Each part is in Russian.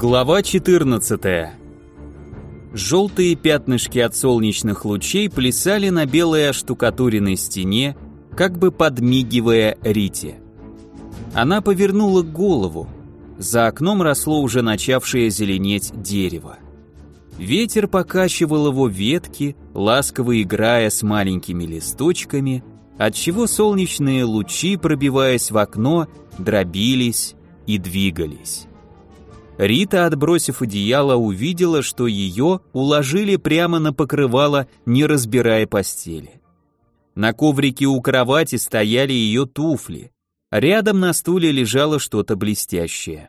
Глава 14. Желтые пятнышки от солнечных лучей плясали на белой оштукатуренной стене, как бы подмигивая Рите. Она повернула голову. За окном росло уже начавшее зеленеть дерево. Ветер покачивал его ветки, ласково играя с маленькими листочками, отчего солнечные лучи, пробиваясь в окно, дробились и двигались. Рита, отбросив одеяло, увидела, что ее уложили прямо на покрывало, не разбирая постели. На коврике у кровати стояли ее туфли. Рядом на стуле лежало что-то блестящее.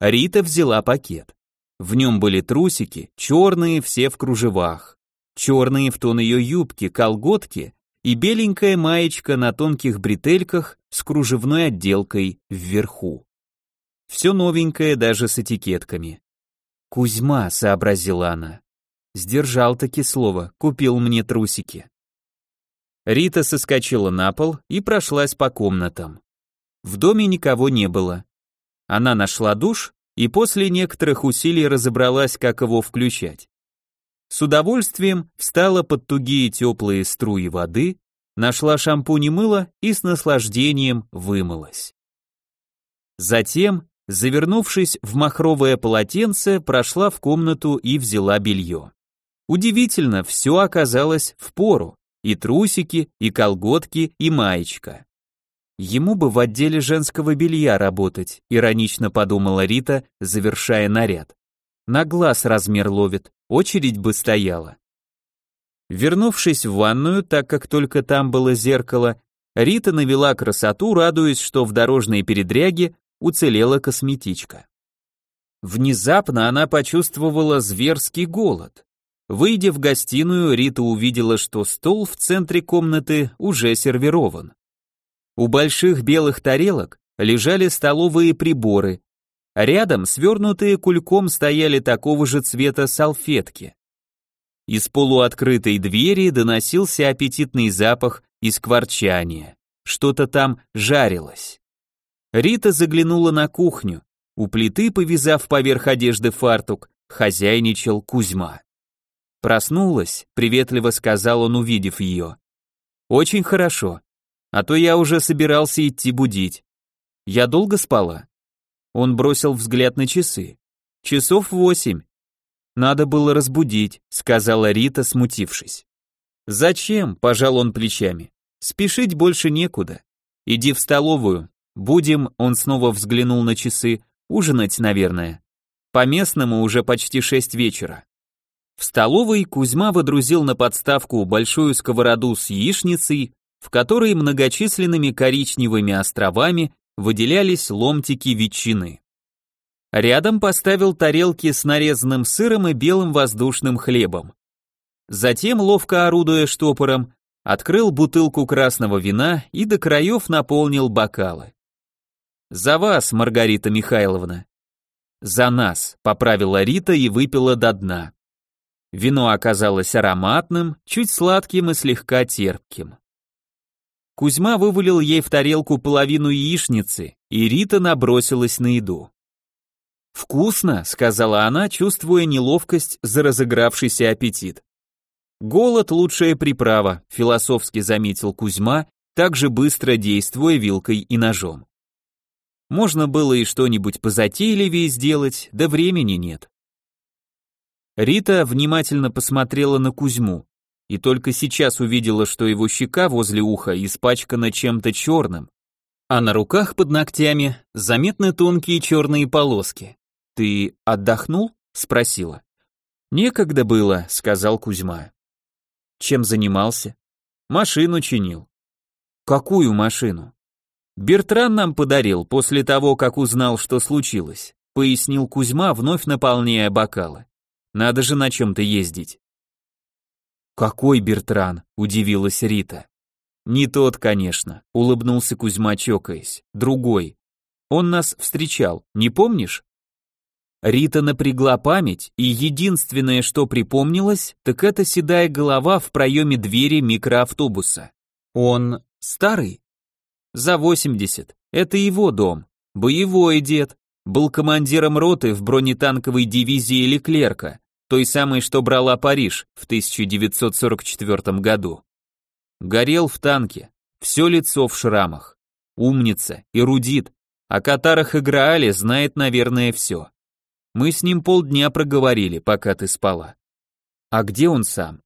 Рита взяла пакет. В нем были трусики, черные, все в кружевах. Черные в тон ее юбки, колготки и беленькая маечка на тонких бретельках с кружевной отделкой вверху. Все новенькое, даже с этикетками. «Кузьма», — сообразила она. Сдержал таки слово, купил мне трусики. Рита соскочила на пол и прошлась по комнатам. В доме никого не было. Она нашла душ и после некоторых усилий разобралась, как его включать. С удовольствием встала под тугие теплые струи воды, нашла шампунь и мыло и с наслаждением вымылась. Затем Завернувшись в махровое полотенце, прошла в комнату и взяла белье. Удивительно, все оказалось в пору. И трусики, и колготки, и маечка. Ему бы в отделе женского белья работать, иронично подумала Рита, завершая наряд. На глаз размер ловит, очередь бы стояла. Вернувшись в ванную, так как только там было зеркало, Рита навела красоту, радуясь, что в дорожной передряге уцелела косметичка. Внезапно она почувствовала зверский голод. Выйдя в гостиную, Рита увидела, что стол в центре комнаты уже сервирован. У больших белых тарелок лежали столовые приборы, рядом свернутые кульком стояли такого же цвета салфетки. Из полуоткрытой двери доносился аппетитный запах и скворчания. Что-то там жарилось. Рита заглянула на кухню. У плиты, повязав поверх одежды фартук, хозяйничал Кузьма. Проснулась, приветливо сказал он, увидев ее. Очень хорошо. А то я уже собирался идти будить. Я долго спала? Он бросил взгляд на часы. Часов восемь. Надо было разбудить, сказала Рита, смутившись. Зачем? пожал он плечами. Спешить больше некуда. Иди в столовую, Будем, он снова взглянул на часы, ужинать, наверное. По местному уже почти шесть вечера. В столовой Кузьма водрузил на подставку большую сковороду с яичницей, в которой многочисленными коричневыми островами выделялись ломтики ветчины. Рядом поставил тарелки с нарезанным сыром и белым воздушным хлебом. Затем, ловко орудуя штопором, открыл бутылку красного вина и до краев наполнил бокалы. За вас, Маргарита Михайловна. За нас, поправила Рита и выпила до дна. Вино оказалось ароматным, чуть сладким и слегка терпким. Кузьма вывалил ей в тарелку половину яичницы, и Рита набросилась на еду. «Вкусно», — сказала она, чувствуя неловкость за разыгравшийся аппетит. «Голод — лучшая приправа», — философски заметил Кузьма, также быстро действуя вилкой и ножом. Можно было и что-нибудь позатейливее сделать, да времени нет. Рита внимательно посмотрела на Кузьму и только сейчас увидела, что его щека возле уха испачкана чем-то черным, а на руках под ногтями заметны тонкие черные полоски. «Ты отдохнул?» — спросила. «Некогда было», — сказал Кузьма. «Чем занимался?» «Машину чинил». «Какую машину?» Бертран нам подарил после того, как узнал, что случилось, пояснил Кузьма, вновь наполняя бокалы. Надо же на чем-то ездить. Какой Бертран? удивилась Рита. Не тот, конечно, улыбнулся Кузьма, чокаясь. Другой. Он нас встречал, не помнишь? Рита напрягла память, и единственное, что припомнилось, так это седая голова в проеме двери микроавтобуса. Он старый? За 80. Это его дом. Боевой дед. был командиром роты в бронетанковой дивизии Леклерка, той самой, что брала Париж в 1944 году. Горел в танке, все лицо в шрамах. Умница, эрудит, о катарах и Граале знает, наверное, все. Мы с ним полдня проговорили, пока ты спала. А где он сам?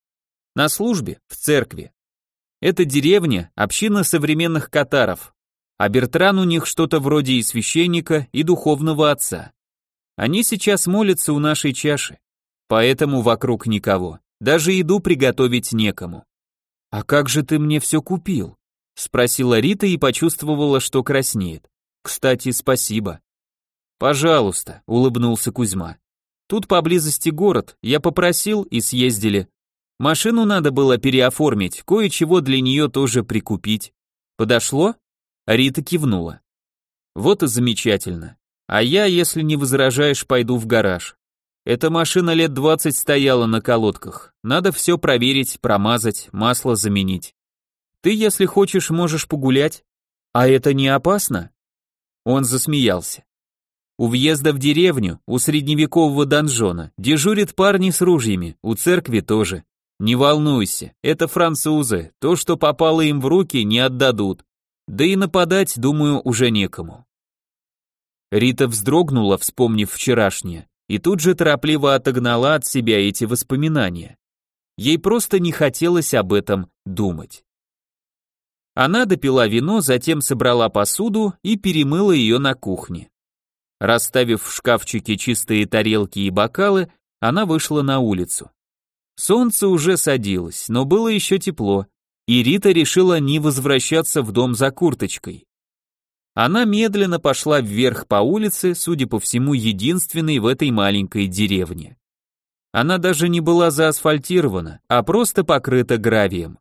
На службе, в церкви. Это деревня, община современных катаров, а Бертран у них что-то вроде и священника, и духовного отца. Они сейчас молятся у нашей чаши, поэтому вокруг никого, даже еду приготовить некому. «А как же ты мне все купил?» — спросила Рита и почувствовала, что краснеет. «Кстати, спасибо». «Пожалуйста», — улыбнулся Кузьма. «Тут поблизости город, я попросил и съездили. Машину надо было переоформить, кое-чего для нее тоже прикупить. Подошло?» Рита кивнула. Вот и замечательно. А я, если не возражаешь, пойду в гараж. Эта машина лет двадцать стояла на колодках. Надо все проверить, промазать, масло заменить. Ты, если хочешь, можешь погулять. А это не опасно? Он засмеялся. У въезда в деревню, у средневекового донжона, дежурят парни с ружьями, у церкви тоже. Не волнуйся, это французы, то, что попало им в руки, не отдадут. Да и нападать, думаю, уже некому. Рита вздрогнула, вспомнив вчерашнее, и тут же торопливо отогнала от себя эти воспоминания. Ей просто не хотелось об этом думать. Она допила вино, затем собрала посуду и перемыла ее на кухне. Расставив в шкафчике чистые тарелки и бокалы, она вышла на улицу. Солнце уже садилось, но было еще тепло, и Рита решила не возвращаться в дом за курточкой. Она медленно пошла вверх по улице, судя по всему, единственной в этой маленькой деревне. Она даже не была заасфальтирована, а просто покрыта гравием.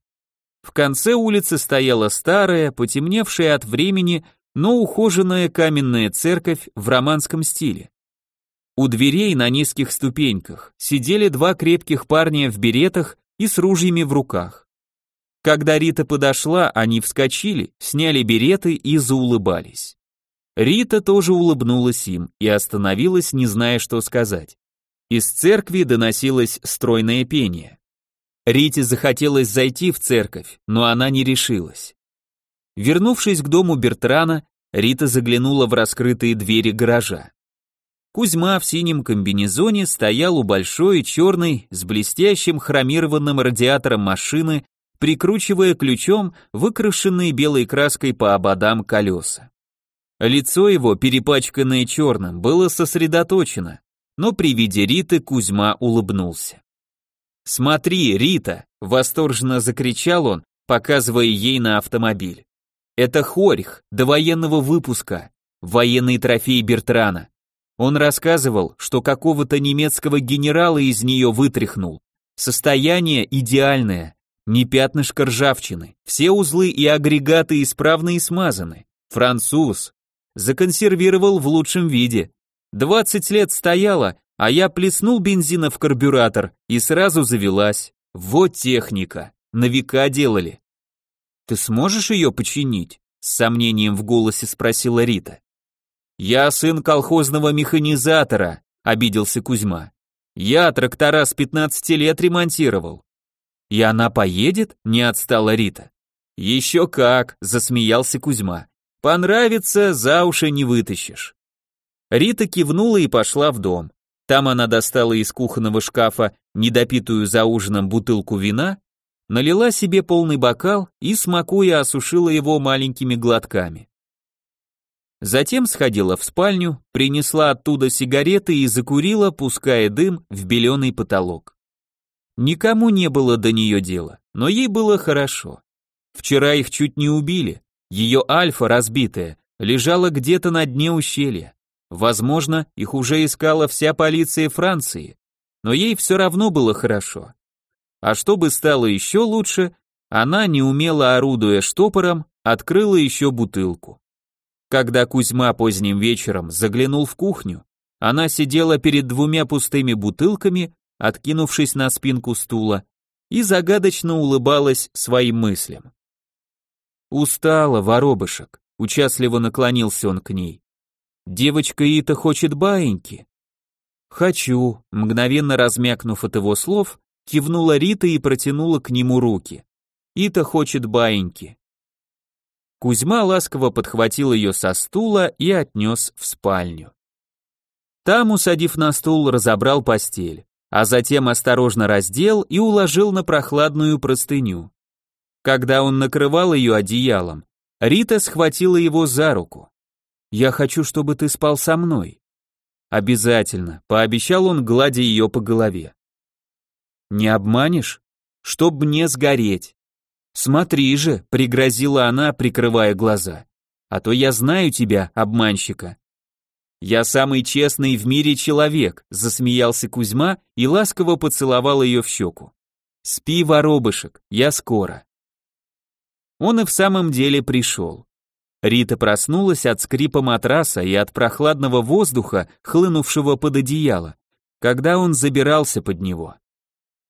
В конце улицы стояла старая, потемневшая от времени, но ухоженная каменная церковь в романском стиле. У дверей на низких ступеньках сидели два крепких парня в беретах и с ружьями в руках. Когда Рита подошла, они вскочили, сняли береты и заулыбались. Рита тоже улыбнулась им и остановилась, не зная, что сказать. Из церкви доносилось стройное пение. Рите захотелось зайти в церковь, но она не решилась. Вернувшись к дому Бертрана, Рита заглянула в раскрытые двери гаража. Кузьма в синем комбинезоне стоял у большой черной с блестящим хромированным радиатором машины прикручивая ключом выкрашенные белой краской по ободам колеса. Лицо его, перепачканное черным, было сосредоточено, но при виде Риты Кузьма улыбнулся. «Смотри, Рита!» — восторженно закричал он, показывая ей на автомобиль. «Это Хорьх, до военного выпуска, военный трофей Бертрана. Он рассказывал, что какого-то немецкого генерала из нее вытряхнул. Состояние идеальное, ни пятнышка ржавчины, все узлы и агрегаты исправны и смазаны. Француз. Законсервировал в лучшем виде. 20 лет стояла, а я плеснул бензина в карбюратор и сразу завелась. Вот техника. На века делали. Ты сможешь ее починить? С сомнением в голосе спросила Рита. Я сын колхозного механизатора, обиделся Кузьма. Я трактора с 15 лет ремонтировал. «И она поедет?» — не отстала Рита. «Еще как!» — засмеялся Кузьма. «Понравится, за уши не вытащишь». Рита кивнула и пошла в дом. Там она достала из кухонного шкафа недопитую за ужином бутылку вина, налила себе полный бокал и, смакуя, осушила его маленькими глотками. Затем сходила в спальню, принесла оттуда сигареты и закурила, пуская дым в беленый потолок. Никому не было до нее дела, но ей было хорошо. Вчера их чуть не убили, ее альфа разбитая лежала где-то на дне ущелья. Возможно, их уже искала вся полиция Франции, но ей все равно было хорошо. А чтобы стало еще лучше, она, неумело орудуя штопором, открыла еще бутылку. Когда Кузьма поздним вечером заглянул в кухню, она сидела перед двумя пустыми бутылками откинувшись на спинку стула, и загадочно улыбалась своим мыслям. «Устала, воробышек», — участливо наклонился он к ней. Девочка Ита хочет баиньки. Хочу, мгновенно размякнув от его слов, кивнула Рита и протянула к нему руки. Ита хочет баиньки. Кузьма ласково подхватил ее со стула и отнес в спальню. Там, усадив на стул, разобрал постель, а затем осторожно раздел и уложил на прохладную простыню. Когда он накрывал ее одеялом, Рита схватила его за руку. «Я хочу, чтобы ты спал со мной». «Обязательно», — пообещал он, гладя ее по голове. «Не обманешь? Чтоб мне сгореть». «Смотри же», — пригрозила она, прикрывая глаза. «А то я знаю тебя, обманщика». «Я самый честный в мире человек», — засмеялся Кузьма и ласково поцеловал ее в щеку. «Спи, воробышек, я скоро». Он и в самом деле пришел. Рита проснулась от скрипа матраса и от прохладного воздуха, хлынувшего под одеяло, когда он забирался под него.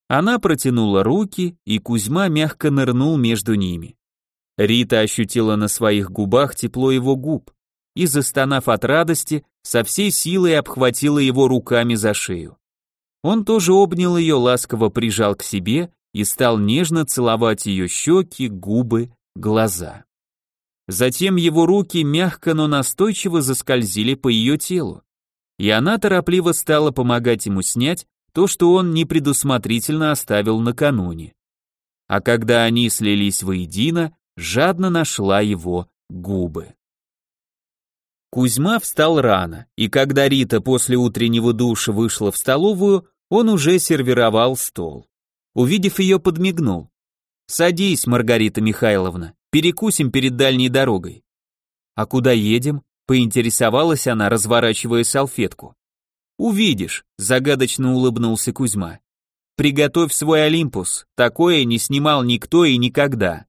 Она протянула руки, и Кузьма мягко нырнул между ними. Рита ощутила на своих губах тепло его губ и, застонав от радости, со всей силой обхватила его руками за шею. Он тоже обнял ее, ласково прижал к себе и стал нежно целовать ее щеки, губы, глаза. Затем его руки мягко, но настойчиво заскользили по ее телу, и она торопливо стала помогать ему снять то, что он непредусмотрительно оставил накануне. А когда они слились воедино, жадно нашла его губы. Кузьма встал рано, и когда Рита после утреннего душа вышла в столовую, он уже сервировал стол. Увидев ее, подмигнул. «Садись, Маргарита Михайловна, перекусим перед дальней дорогой». «А куда едем?» — поинтересовалась она, разворачивая салфетку. «Увидишь», — загадочно улыбнулся Кузьма. «Приготовь свой Олимпус, такое не снимал никто и никогда».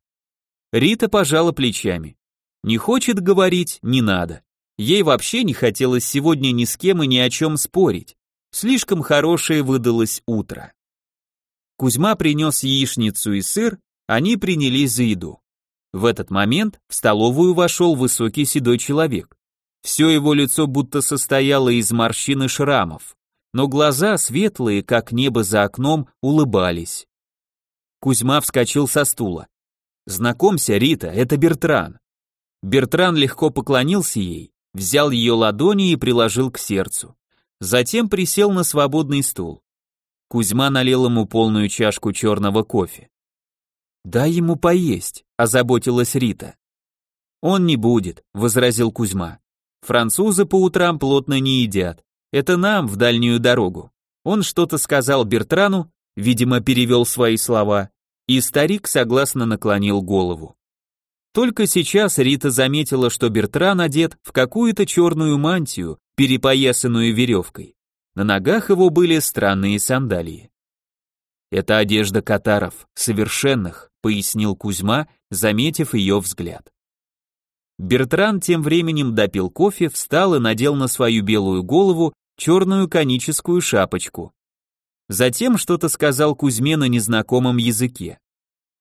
Рита пожала плечами. Не хочет говорить, не надо. Ей вообще не хотелось сегодня ни с кем и ни о чем спорить. Слишком хорошее выдалось утро. Кузьма принес яичницу и сыр, они принялись за еду. В этот момент в столовую вошел высокий седой человек. Все его лицо будто состояло из морщин и шрамов, но глаза, светлые, как небо за окном, улыбались. Кузьма вскочил со стула. «Знакомься, Рита, это Бертран». Бертран легко поклонился ей, взял ее ладони и приложил к сердцу. Затем присел на свободный стул. Кузьма налил ему полную чашку черного кофе. «Дай ему поесть», — озаботилась Рита. «Он не будет», — возразил Кузьма. Французы по утрам плотно не едят. Это нам в дальнюю дорогу. Он что-то сказал Бертрану, видимо, перевел свои слова, и старик согласно наклонил голову. Только сейчас Рита заметила, что Бертран одет в какую-то черную мантию, перепоясанную веревкой. На ногах его были странные сандалии. «Это одежда катаров, совершенных», — пояснил Кузьма, заметив ее взгляд. Бертран тем временем допил кофе, встал и надел на свою белую голову черную коническую шапочку. Затем что-то сказал Кузьме на незнакомом языке.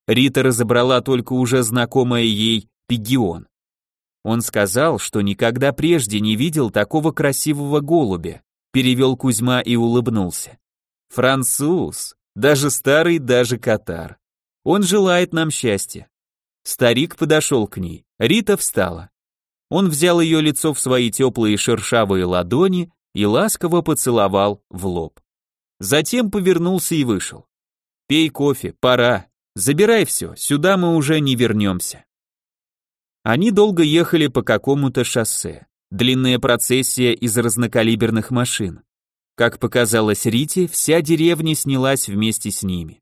Рита разобрала только уже знакомое ей пигион. Он сказал, что никогда прежде не видел такого красивого голубя, перевел Кузьма и улыбнулся. Француз, даже старый, даже катар. Он желает нам счастья. Старик подошел к ней. Рита встала. Он взял ее лицо в свои теплые шершавые ладони и ласково поцеловал в лоб. Затем повернулся и вышел. «Пей кофе, пора. Забирай все, сюда мы уже не вернемся». Они долго ехали по какому-то шоссе. Длинная процессия из разнокалиберных машин. Как показалось Рите, вся деревня снялась вместе с ними.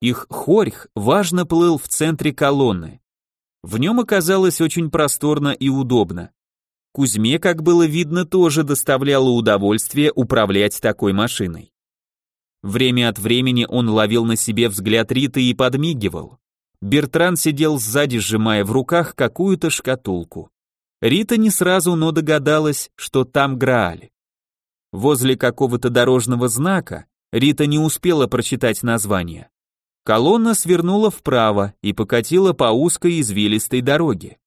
Их хорьх важно плыл в центре колонны. В нем оказалось очень просторно и удобно. Кузьме, как было видно, тоже доставляло удовольствие управлять такой машиной. Время от времени он ловил на себе взгляд Риты и подмигивал. Бертран сидел сзади, сжимая в руках какую-то шкатулку. Рита не сразу, но догадалась, что там Грааль. Возле какого-то дорожного знака Рита не успела прочитать название. Колонна свернула вправо и покатила по узкой извилистой дороге.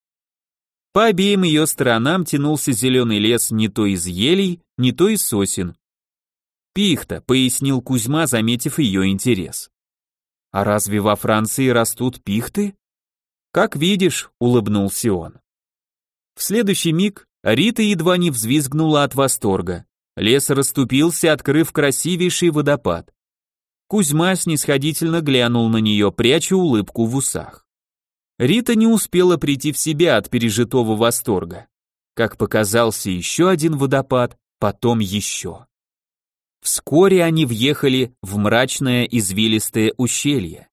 По обеим ее сторонам тянулся зеленый лес не то из елей, не то из сосен. «Пихта», — пояснил Кузьма, заметив ее интерес. «А разве во Франции растут пихты?» «Как видишь», — улыбнулся он. В следующий миг Рита едва не взвизгнула от восторга. Лес расступился, открыв красивейший водопад. Кузьма снисходительно глянул на нее, пряча улыбку в усах. Рита не успела прийти в себя от пережитого восторга. Как показался еще один водопад, потом еще. Вскоре они въехали в мрачное извилистое ущелье.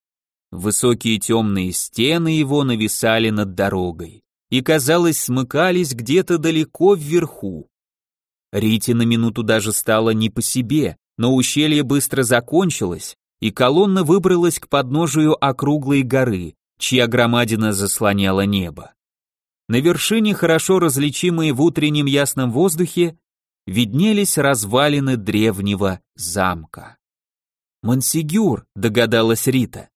Высокие темные стены его нависали над дорогой и, казалось, смыкались где-то далеко вверху. Рите на минуту даже стало не по себе, но ущелье быстро закончилось, и колонна выбралась к подножию округлой горы, чья громадина заслоняла небо. На вершине, хорошо различимые в утреннем ясном воздухе, виднелись развалины древнего замка. «Мансигюр», — догадалась Рита.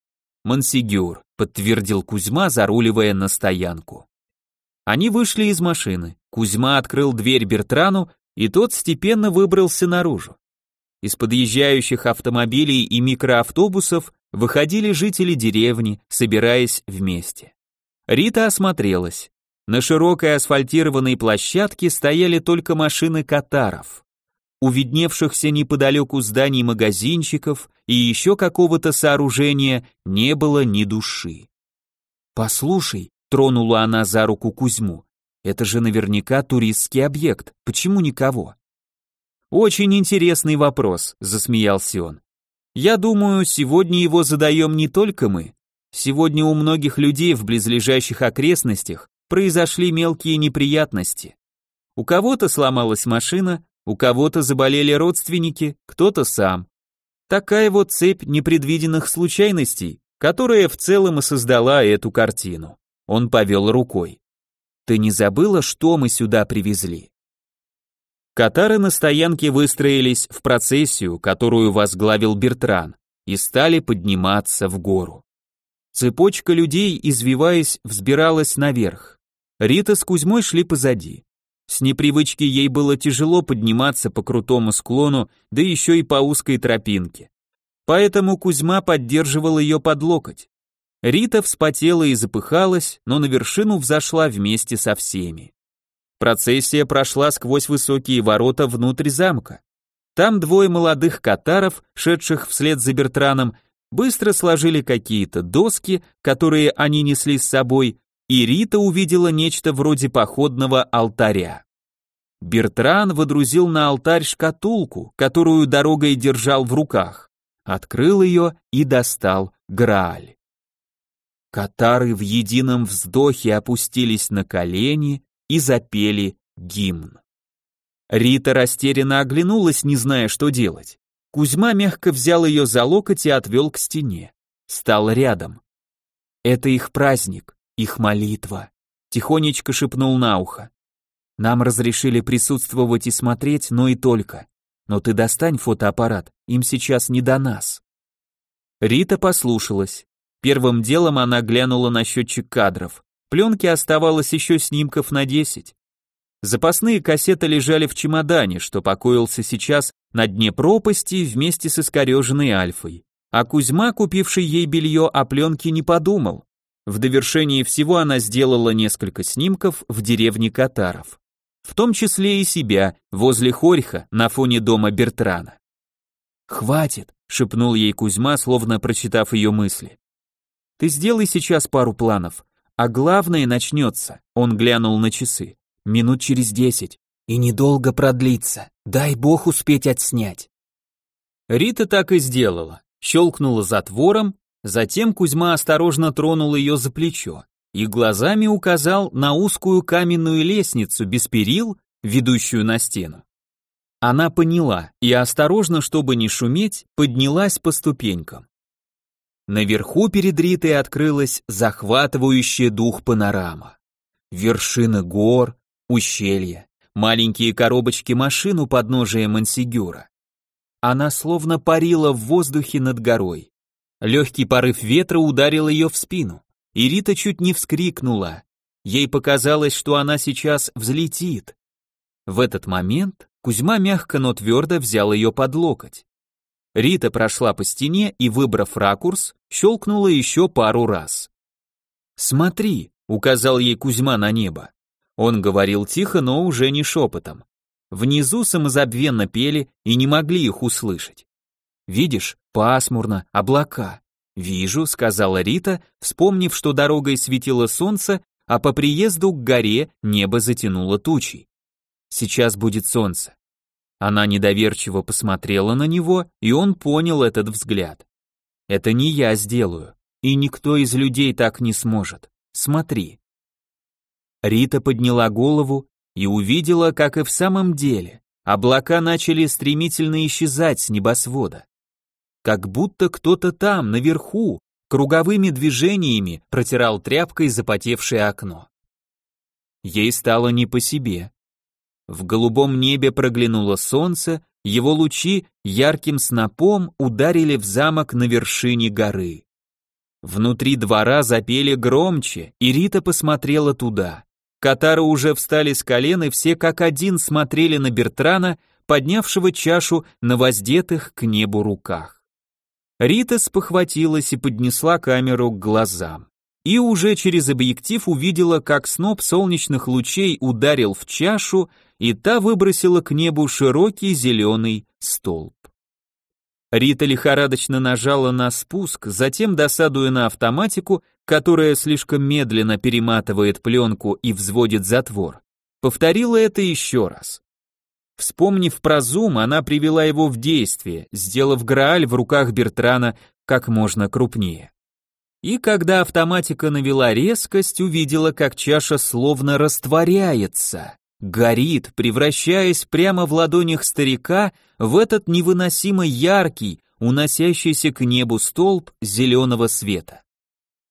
«Мансигюр», — подтвердил Кузьма, заруливая на стоянку. Они вышли из машины. Кузьма открыл дверь Бертрану, и тот степенно выбрался наружу. Из подъезжающих автомобилей и микроавтобусов выходили жители деревни, собираясь вместе. Рита осмотрелась. На широкой асфальтированной площадке стояли только машины катаров. У видневшихся неподалеку зданий магазинчиков и еще какого-то сооружения не было ни души. «Послушай», — тронула она за руку Кузьму, это же наверняка туристский объект. Почему никого? Очень интересный вопрос, засмеялся он. Я думаю, сегодня его задаем не только мы. Сегодня у многих людей в близлежащих окрестностях произошли мелкие неприятности. У кого-то сломалась машина, у кого-то заболели родственники, кто-то сам. Такая вот цепь непредвиденных случайностей, которая в целом и создала эту картину. Он повел рукой. Ты не забыла, что мы сюда привезли? Катары на стоянке выстроились в процессию, которую возглавил Бертран, и стали подниматься в гору. Цепочка людей, извиваясь, взбиралась наверх. Рита с Кузьмой шли позади. С непривычки ей было тяжело подниматься по крутому склону, да еще и по узкой тропинке. Поэтому Кузьма поддерживал ее под локоть. Рита вспотела и запыхалась, но на вершину взошла вместе со всеми. Процессия прошла сквозь высокие ворота внутрь замка. Там двое молодых катаров, шедших вслед за Бертраном, быстро сложили какие-то доски, которые они несли с собой, и Рита увидела нечто вроде походного алтаря. Бертран водрузил на алтарь шкатулку, которую дорогой держал в руках, открыл ее и достал Грааль. Катары в едином вздохе опустились на колени и запели гимн. Рита растерянно оглянулась, не зная, что делать. Кузьма мягко взял ее за локоть и отвел к стене. Стал рядом. «Это их праздник, их молитва», — тихонечко шепнул на ухо. «Нам разрешили присутствовать и смотреть, но и только. Но ты достань фотоаппарат, им сейчас не до нас». Рита послушалась. Первым делом она глянула на счетчик кадров. Пленки оставалось еще снимков на 10. Запасные кассеты лежали в чемодане, что покоился сейчас на дне пропасти вместе с искореженной Альфой. А Кузьма, купивший ей белье, о пленке не подумал. В довершении всего она сделала несколько снимков в деревне Катаров. В том числе и себя, возле Хорьха, на фоне дома Бертрана. «Хватит», — шепнул ей Кузьма, словно прочитав ее мысли. Ты сделай сейчас пару планов, а главное начнется. Он глянул на часы. Минут через десять. И недолго продлится. Дай бог успеть отснять. Рита так и сделала. Щелкнула затвором, затем Кузьма осторожно тронул ее за плечо и глазами указал на узкую каменную лестницу без перил, ведущую на стену. Она поняла и осторожно, чтобы не шуметь, поднялась по ступенькам. Наверху перед Ритой открылась захватывающая дух панорама. Вершины гор, ущелья, маленькие коробочки машин у подножия Мансигюра. Она словно парила в воздухе над горой. Легкий порыв ветра ударил ее в спину, и Рита чуть не вскрикнула. Ей показалось, что она сейчас взлетит. В этот момент Кузьма мягко, но твердо взял ее под локоть. Рита прошла по стене и, выбрав ракурс, щелкнула еще пару раз. «Смотри», — указал ей Кузьма на небо. Он говорил тихо, но уже не шепотом. Внизу самозабвенно пели и не могли их услышать. «Видишь, пасмурно, облака». «Вижу», — сказала Рита, вспомнив, что дорогой светило солнце, а по приезду к горе небо затянуло тучей. Сейчас будет солнце. Она недоверчиво посмотрела на него, и он понял этот взгляд. Это не я сделаю, и никто из людей так не сможет. Смотри. Рита подняла голову и увидела, как и в самом деле, облака начали стремительно исчезать с небосвода. Как будто кто-то там, наверху, круговыми движениями протирал тряпкой запотевшее окно. Ей стало не по себе. В голубом небе проглянуло солнце, его лучи ярким снопом ударили в замок на вершине горы. Внутри двора запели громче, и Рита посмотрела туда. Катары уже встали с колен, и все как один смотрели на Бертрана, поднявшего чашу на воздетых к небу руках. Рита спохватилась и поднесла камеру к глазам. И уже через объектив увидела, как сноп солнечных лучей ударил в чашу, и та выбросила к небу широкий зеленый столб. Рита лихорадочно нажала на спуск, затем, досадуя на автоматику, которая слишком медленно перематывает пленку и взводит затвор, повторила это еще раз. Вспомнив про зум, она привела его в действие, сделав Грааль в руках Бертрана как можно крупнее. И когда автоматика навела резкость, увидела, как чаша словно растворяется горит, превращаясь прямо в ладонях старика в этот невыносимо яркий, уносящийся к небу столб зеленого света.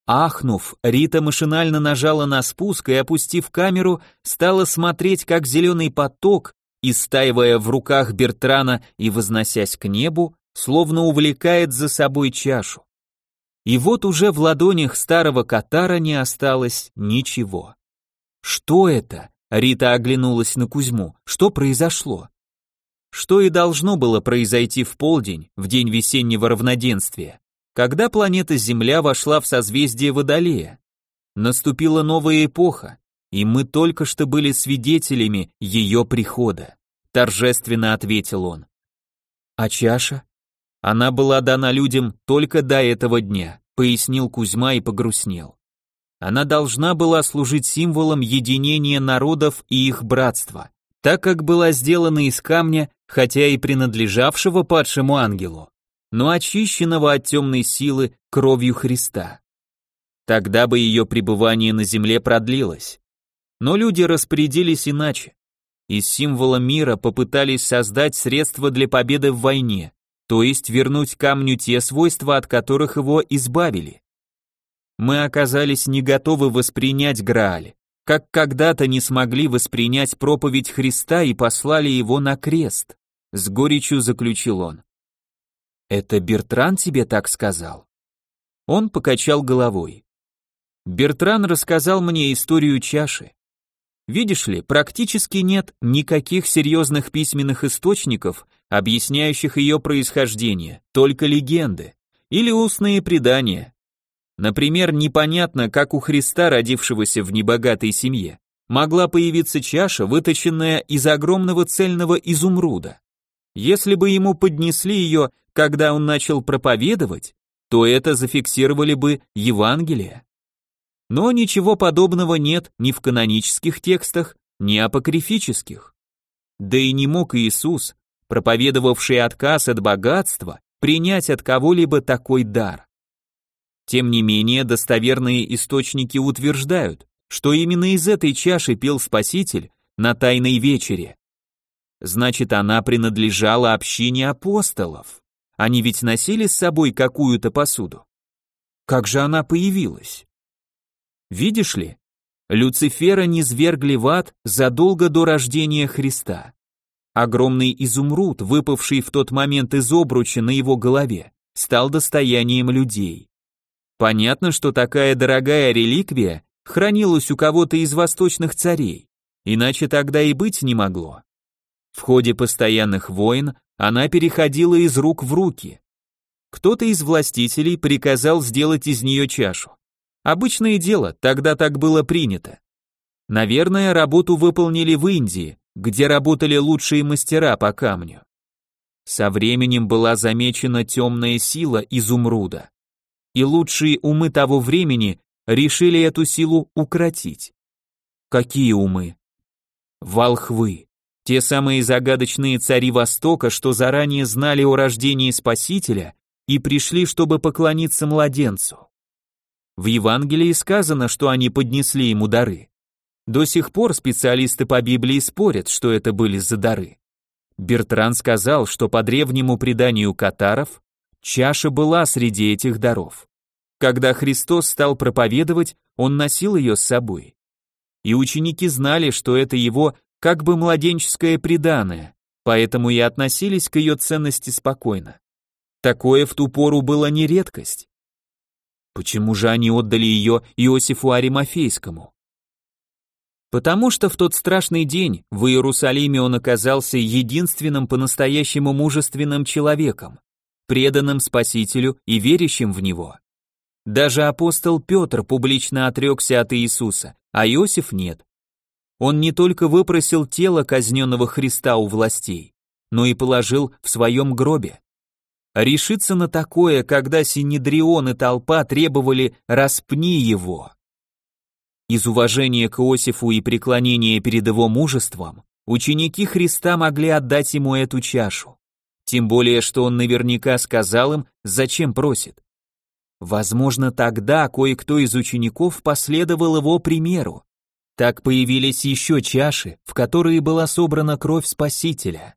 Ахнув, Рита машинально нажала на спуск и, опустив камеру, стала смотреть, как зеленый поток, истаивая в руках Бертрана и возносясь к небу, словно увлекает за собой чашу. И вот уже в ладонях старого Катара не осталось ничего. Что это? Рита оглянулась на Кузьму. Что произошло? Что и должно было произойти в полдень, в день весеннего равноденствия, когда планета Земля вошла в созвездие Водолея. Наступила новая эпоха, и мы только что были свидетелями ее прихода, торжественно ответил он. А чаша? Она была дана людям только до этого дня, пояснил Кузьма и погрустнел. Она должна была служить символом единения народов и их братства, так как была сделана из камня, хотя и принадлежавшего падшему ангелу, но очищенного от темной силы кровью Христа. Тогда бы ее пребывание на земле продлилось. Но люди распорядились иначе. Из символа мира попытались создать средства для победы в войне, то есть вернуть камню те свойства, от которых его избавили мы оказались не готовы воспринять Грааль, как когда-то не смогли воспринять проповедь Христа и послали его на крест, с горечью заключил он. Это Бертран тебе так сказал? Он покачал головой. Бертран рассказал мне историю чаши. Видишь ли, практически нет никаких серьезных письменных источников, объясняющих ее происхождение, только легенды или устные предания, Например, непонятно, как у Христа, родившегося в небогатой семье, могла появиться чаша, выточенная из огромного цельного изумруда. Если бы ему поднесли ее, когда он начал проповедовать, то это зафиксировали бы Евангелие. Но ничего подобного нет ни в канонических текстах, ни апокрифических. Да и не мог Иисус, проповедовавший отказ от богатства, принять от кого-либо такой дар. Тем не менее, достоверные источники утверждают, что именно из этой чаши пил Спаситель на Тайной вечере. Значит, она принадлежала общине апостолов. Они ведь носили с собой какую-то посуду. Как же она появилась? Видишь ли, Люцифера низвергли в ад задолго до рождения Христа. Огромный изумруд, выпавший в тот момент из обруча на его голове, стал достоянием людей. Понятно, что такая дорогая реликвия хранилось у кого-то из восточных царей, иначе тогда и быть не могло. В ходе постоянных войн она переходила из рук в руки. Кто-то из властителей приказал сделать из нее чашу. Обычное дело, тогда так было принято. Наверное, работу выполнили в Индии, где работали лучшие мастера по камню. Со временем была замечена темная сила изумруда. И лучшие умы того времени решили эту силу укротить. Какие умы? Волхвы. Те самые загадочные цари Востока, что заранее знали о рождении Спасителя и пришли, чтобы поклониться младенцу. В Евангелии сказано, что они поднесли ему дары. До сих пор специалисты по Библии спорят, что это были за дары. Бертран сказал, что по древнему преданию катаров чаша была среди этих даров. Когда Христос стал проповедовать, он носил ее с собой. И ученики знали, что это его как бы младенческое преданное, поэтому и относились к ее ценности спокойно. Такое в ту пору было не редкость. Почему же они отдали ее Иосифу Аримафейскому? Потому что в тот страшный день в Иерусалиме он оказался единственным по-настоящему мужественным человеком, преданным Спасителю и верящим в Него. Даже апостол Петр публично отрекся от Иисуса, а Иосиф нет. Он не только выпросил тело казненного Христа у властей, но и положил в своем гробе. Решиться на такое, когда Синедрион и толпа требовали «распни его». Из уважения к Иосифу и преклонения перед его мужеством, ученики Христа могли отдать ему эту чашу. Тем более, что он наверняка сказал им, зачем просит. Возможно, тогда кое-кто из учеников последовал его примеру. Так появились еще чаши, в которые была собрана кровь Спасителя.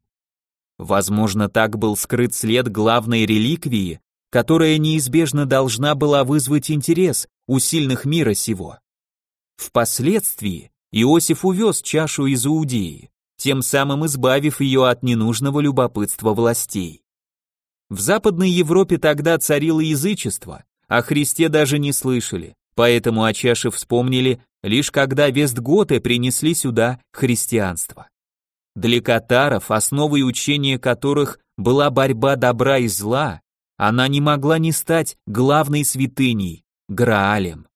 Возможно, так был скрыт след главной реликвии, которая неизбежно должна была вызвать интерес у сильных мира сего. Впоследствии Иосиф увез чашу из Иудеи, тем самым избавив ее от ненужного любопытства властей. В Западной Европе тогда царило язычество, о Христе даже не слышали, поэтому о чаше вспомнили лишь когда вестготы принесли сюда христианство. Для катаров, основой учения которых была борьба добра и зла, она не могла не стать главной святыней, Граалем.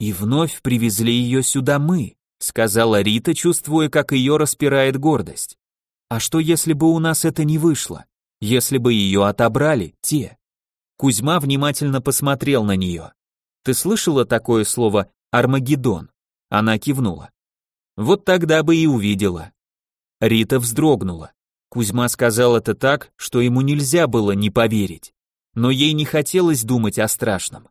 И вновь привезли ее сюда мы, сказала Рита, чувствуя, как ее распирает гордость. А что если бы у нас это не вышло? Если бы ее отобрали те? Кузьма внимательно посмотрел на нее. Ты слышала такое слово «Армагеддон»? Она кивнула. Вот тогда бы и увидела. Рита вздрогнула. Кузьма сказал это так, что ему нельзя было не поверить. Но ей не хотелось думать о страшном.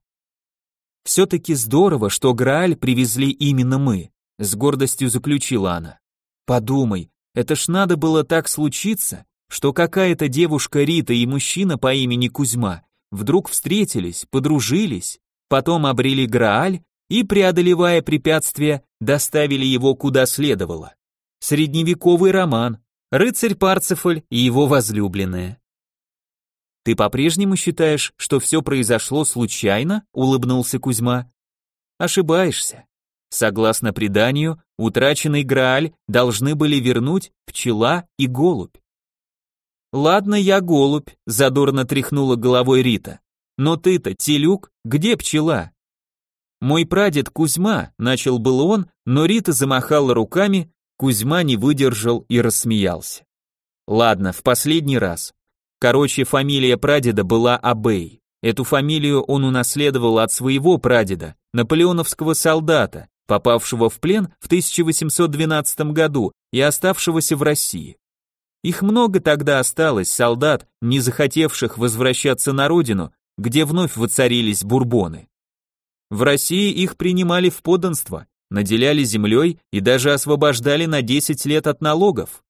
«Все-таки здорово, что Грааль привезли именно мы», с гордостью заключила она. «Подумай, это ж надо было так случиться, что какая-то девушка Рита и мужчина по имени Кузьма вдруг встретились, подружились, потом обрели Грааль и, преодолевая препятствия, доставили его куда следовало средневековый роман, рыцарь Парцефаль и его возлюбленная. Ты по-прежнему считаешь, что все произошло случайно? улыбнулся Кузьма. Ошибаешься. Согласно преданию, утраченный Грааль должны были вернуть пчела и голубь. Ладно, я голубь, задорно тряхнула головой Рита. Но ты-то, телюк, где пчела? Мой прадед Кузьма, начал был он, но Рита замахала руками, Кузьма не выдержал и рассмеялся. Ладно, в последний раз. Короче, фамилия прадеда была Абей. Эту фамилию он унаследовал от своего прадеда, наполеоновского солдата, попавшего в плен в 1812 году и оставшегося в России. Их много тогда осталось, солдат, не захотевших возвращаться на родину, где вновь воцарились бурбоны. В России их принимали в подданство, наделяли землей и даже освобождали на 10 лет от налогов.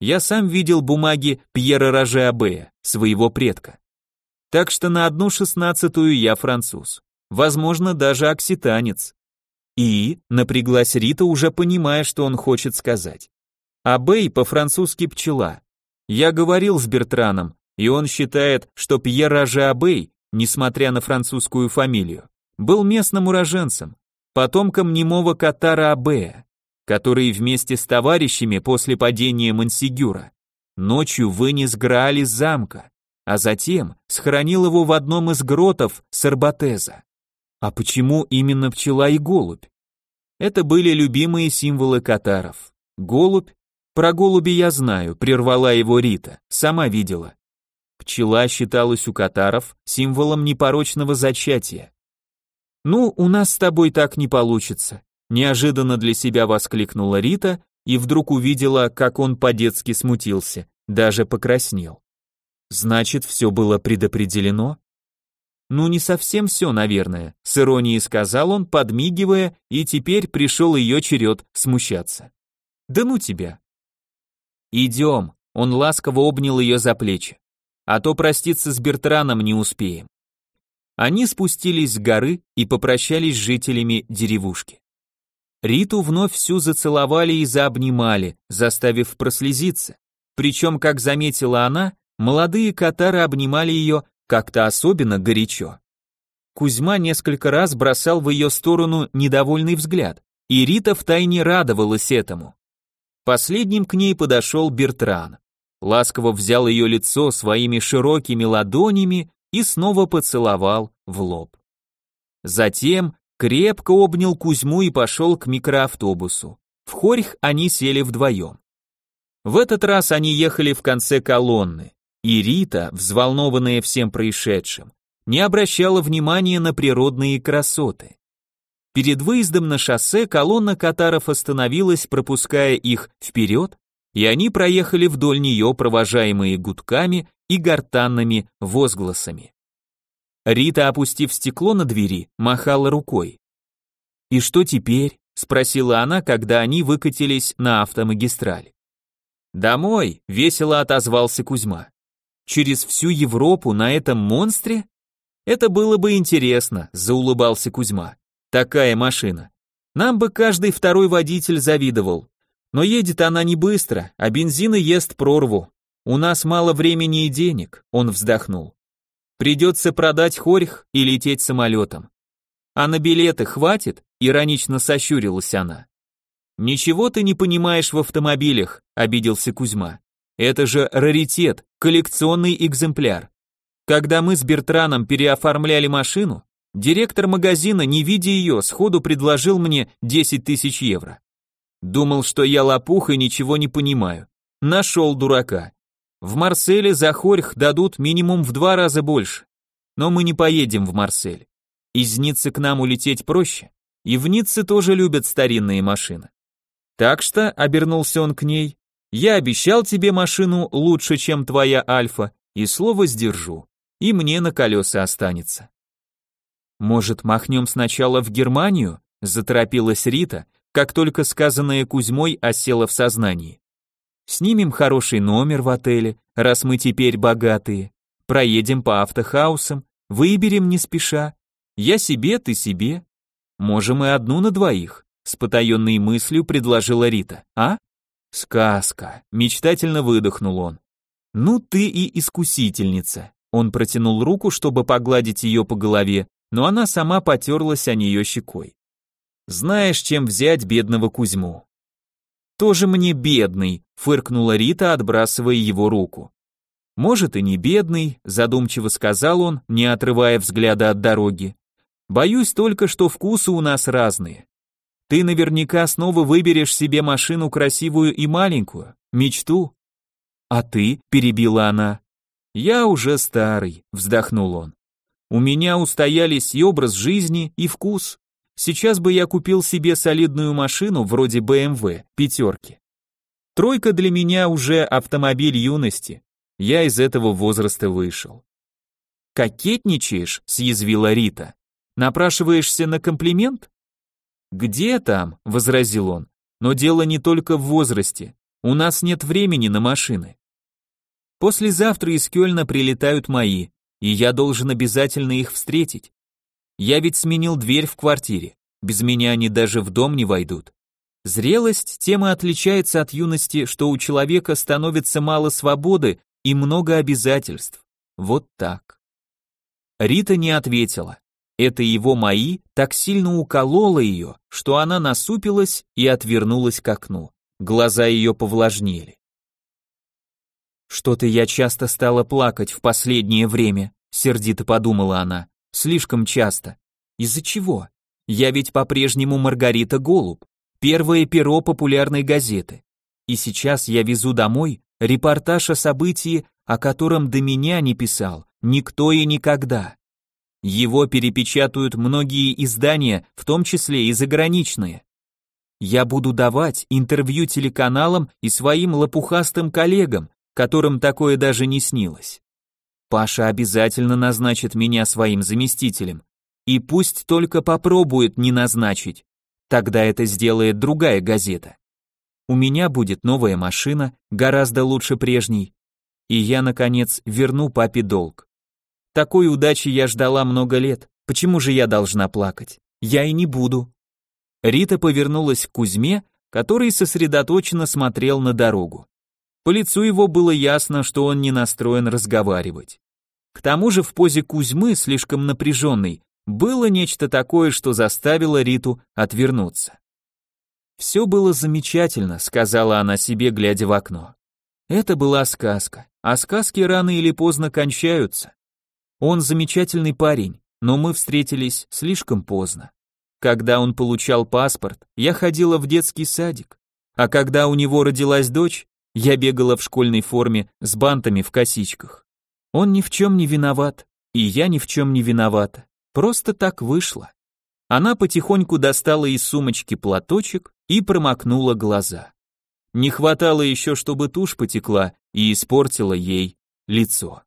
Я сам видел бумаги Пьера Роже Абея, своего предка. Так что на одну шестнадцатую я француз. Возможно, даже окситанец. И, напряглась Рита, уже понимая, что он хочет сказать. Абей по-французски пчела. Я говорил с Бертраном, и он считает, что Пьер Роже Абей, несмотря на французскую фамилию, был местным уроженцем, потомком немого Катара Абея, который вместе с товарищами после падения Мансигюра ночью вынес Грааль из замка, а затем схоронил его в одном из гротов Сарбатеза. А почему именно пчела и голубь? Это были любимые символы катаров. Голубь? Про голуби я знаю, прервала его Рита, сама видела. Пчела считалась у катаров символом непорочного зачатия. «Ну, у нас с тобой так не получится», неожиданно для себя воскликнула Рита и вдруг увидела, как он по-детски смутился, даже покраснел. Значит, все было предопределено? Ну, не совсем все, наверное, с иронией сказал он, подмигивая, и теперь пришел ее черед смущаться. Да ну тебя. Идем, он ласково обнял ее за плечи. А то проститься с Бертраном не успеем. Они спустились с горы и попрощались с жителями деревушки. Риту вновь всю зацеловали и заобнимали, заставив прослезиться. Причем, как заметила она, молодые катары обнимали ее как-то особенно горячо. Кузьма несколько раз бросал в ее сторону недовольный взгляд, и Рита втайне радовалась этому. Последним к ней подошел Бертран. Ласково взял ее лицо своими широкими ладонями и снова поцеловал в лоб. Затем крепко обнял Кузьму и пошел к микроавтобусу. В Хорьх они сели вдвоем. В этот раз они ехали в конце колонны, и Рита, взволнованная всем происшедшим, не обращала внимания на природные красоты. Перед выездом на шоссе колонна катаров остановилась, пропуская их вперед, и они проехали вдоль нее, провожаемые гудками и гортанными возгласами. Рита, опустив стекло на двери, махала рукой. «И что теперь?» — спросила она, когда они выкатились на автомагистраль. «Домой!» — весело отозвался Кузьма. «Через всю Европу на этом монстре?» «Это было бы интересно», — заулыбался Кузьма. «Такая машина. Нам бы каждый второй водитель завидовал. Но едет она не быстро, а бензина ест прорву. У нас мало времени и денег», — он вздохнул. «Придется продать хорьх и лететь самолетом». «А на билеты хватит?» — иронично сощурилась она. «Ничего ты не понимаешь в автомобилях», — обиделся Кузьма. «Это же раритет, коллекционный экземпляр. Когда мы с Бертраном переоформляли машину, директор магазина, не видя ее, сходу предложил мне 10 тысяч евро. Думал, что я лопух и ничего не понимаю. Нашел дурака. В Марселе за хорьх дадут минимум в два раза больше. Но мы не поедем в Марсель. Из Ниццы к нам улететь проще. И в Ницце тоже любят старинные машины. Так что, обернулся он к ней, я обещал тебе машину лучше, чем твоя Альфа, и слово сдержу, и мне на колеса останется. Может, махнем сначала в Германию? Заторопилась Рита, как только сказанное Кузьмой осело в сознании. Снимем хороший номер в отеле, раз мы теперь богатые. Проедем по автохаусам, выберем не спеша. Я себе, ты себе. Можем и одну на двоих с потаенной мыслью предложила Рита. А? Сказка, мечтательно выдохнул он. Ну ты и искусительница. Он протянул руку, чтобы погладить ее по голове, но она сама потерлась о нее щекой. Знаешь, чем взять бедного Кузьму? Тоже мне бедный, фыркнула Рита, отбрасывая его руку. Может и не бедный, задумчиво сказал он, не отрывая взгляда от дороги. Боюсь только, что вкусы у нас разные. Ты наверняка снова выберешь себе машину красивую и маленькую, мечту. А ты, перебила она. Я уже старый, вздохнул он. У меня устоялись и образ жизни, и вкус. Сейчас бы я купил себе солидную машину вроде BMW, пятерки. Тройка для меня уже автомобиль юности. Я из этого возраста вышел. Кокетничаешь, съязвила Рита. Напрашиваешься на комплимент? «Где там?» – возразил он. «Но дело не только в возрасте. У нас нет времени на машины. Послезавтра из Кёльна прилетают мои, и я должен обязательно их встретить. Я ведь сменил дверь в квартире. Без меня они даже в дом не войдут. Зрелость тем и отличается от юности, что у человека становится мало свободы и много обязательств. Вот так. Рита не ответила. Это его мои так сильно укололо ее, что она насупилась и отвернулась к окну. Глаза ее повлажнели. Что-то я часто стала плакать в последнее время, сердито подумала она. Слишком часто. Из-за чего? Я ведь по-прежнему Маргарита Голуб, первое перо популярной газеты. И сейчас я везу домой репортаж о событии, о котором до меня не писал никто и никогда. Его перепечатают многие издания, в том числе и заграничные. Я буду давать интервью телеканалам и своим лопухастым коллегам, которым такое даже не снилось. Паша обязательно назначит меня своим заместителем. И пусть только попробует не назначить. Тогда это сделает другая газета. У меня будет новая машина, гораздо лучше прежней. И я, наконец, верну папе долг. Такой удачи я ждала много лет. Почему же я должна плакать? Я и не буду. Рита повернулась к Кузьме, который сосредоточенно смотрел на дорогу. По лицу его было ясно, что он не настроен разговаривать. К тому же в позе Кузьмы, слишком напряженной, было нечто такое, что заставило Риту отвернуться. «Все было замечательно», — сказала она себе, глядя в окно. Это была сказка, а сказки рано или поздно кончаются. Он замечательный парень, но мы встретились слишком поздно. Когда он получал паспорт, я ходила в детский садик, а когда у него родилась дочь, я бегала в школьной форме с бантами в косичках. Он ни в чем не виноват, и я ни в чем не виновата. Просто так вышло. Она потихоньку достала из сумочки платочек и промокнула глаза. Не хватало еще, чтобы тушь потекла и испортила ей лицо.